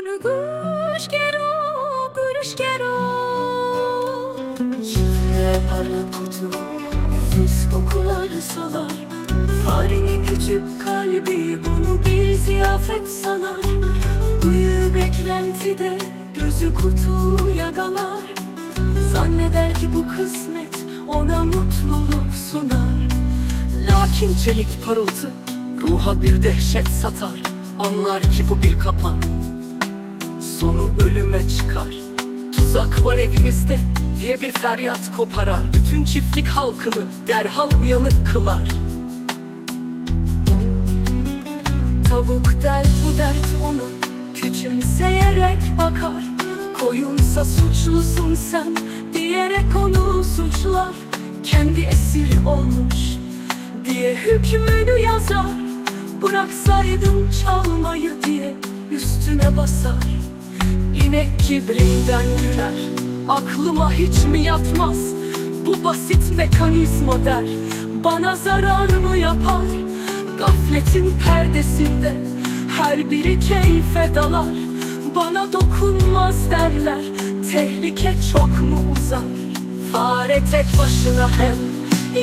Gunu guş gero, guruş gero. Şifre para kutu Nefis kokuları salar. Farenin küçük kalbi Bunu bir ziyafet sanar. Uyu beklentide Gözü kutu yagalar. Zanneder ki bu kısmet Ona mutluluk sunar. Lakin çelik parıltı Ruha bir dehşet satar. Anlar ki bu bir kapan Sonu ölüme çıkar. Tuzak var evimizde diye bir feryat koparar. Bütün çiftlik halkını derhal uyanık kılar. Tavuk der bu dert onu küçümseyerek bakar. Koyunsa suçlusun sen diyerek onu suçlar. Kendi esiri olmuş diye hükmünü yazar. Bıraksaydım çalmayı diye üstüne basar İnek kibrinden güler. Aklıma hiç mi yatmaz? Bu basit mekanizma der. Bana zarar mı yapar? Gafletin perdesinde Her biri keyfe dalar. Bana dokunmaz derler. Tehlike çok mu uzar? Fare tek başına hem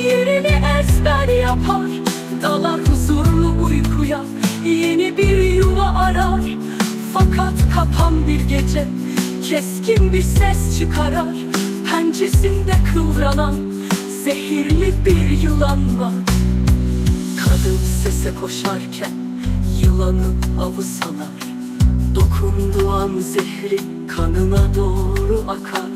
Yerini ezber yapar. Dalar huzurlu uykuya Yeni bir yuva arar Fakat kapan bir gece Keskin bir ses çıkarar. Pencesinde kıvranan Zehirli bir yılan var. Kadın sese koşarken Yılanı avı sanar. Dokunduğu an zehri kanına doğru akar.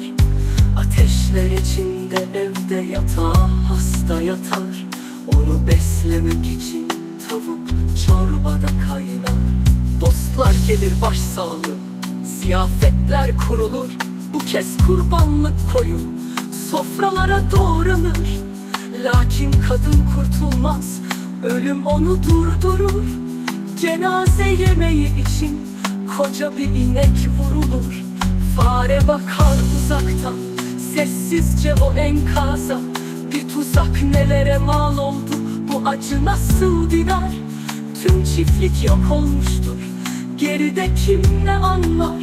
Ateşler içinde evde yatağa hasta yatar. Onu beslemek için tavuk kaynar Dostlar gelir başsağlığı. Ziyafetler kurulur Bu kez kurbanlık koyun Sofralara doğranır Lakin kadın kurtulmaz. Ölüm onu durdurur. Cenaze yemeği için Koca bir inek vurulur. Fare bakar uzaktan Sessizce o enkaza. Bir tuzak nelere mal oldu Bu acı nasıl diner Tüm çiftlik yok olmuştur Geride kim ne anlar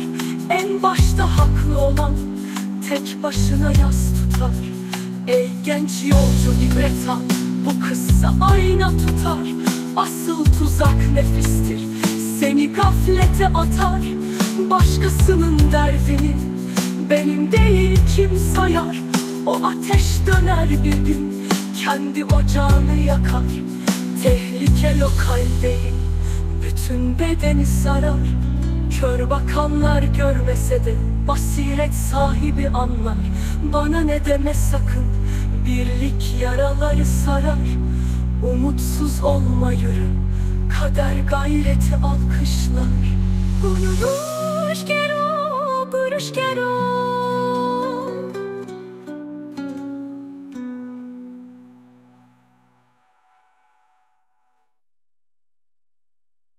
En başta haklı olan Tek başına yas tutar. Ey genç yolcu ibret al Bu kıssa ayna tutar. Asıl tuzak nefistir Seni gaflete atar. Başkasının derdini Benim değil kim sayar? O ateş döner bir gün Kendi ocağını yakar. Tehlike lokal değil Bütün bedeni sarar Kör bakanlar görmese de Basiret sahibi anlar. Bana ne deme sakın Birlik yaraları sarar. Umutsuz olma yürü Kader gayreti alkışlar. Gunu guş gero, guruş gero.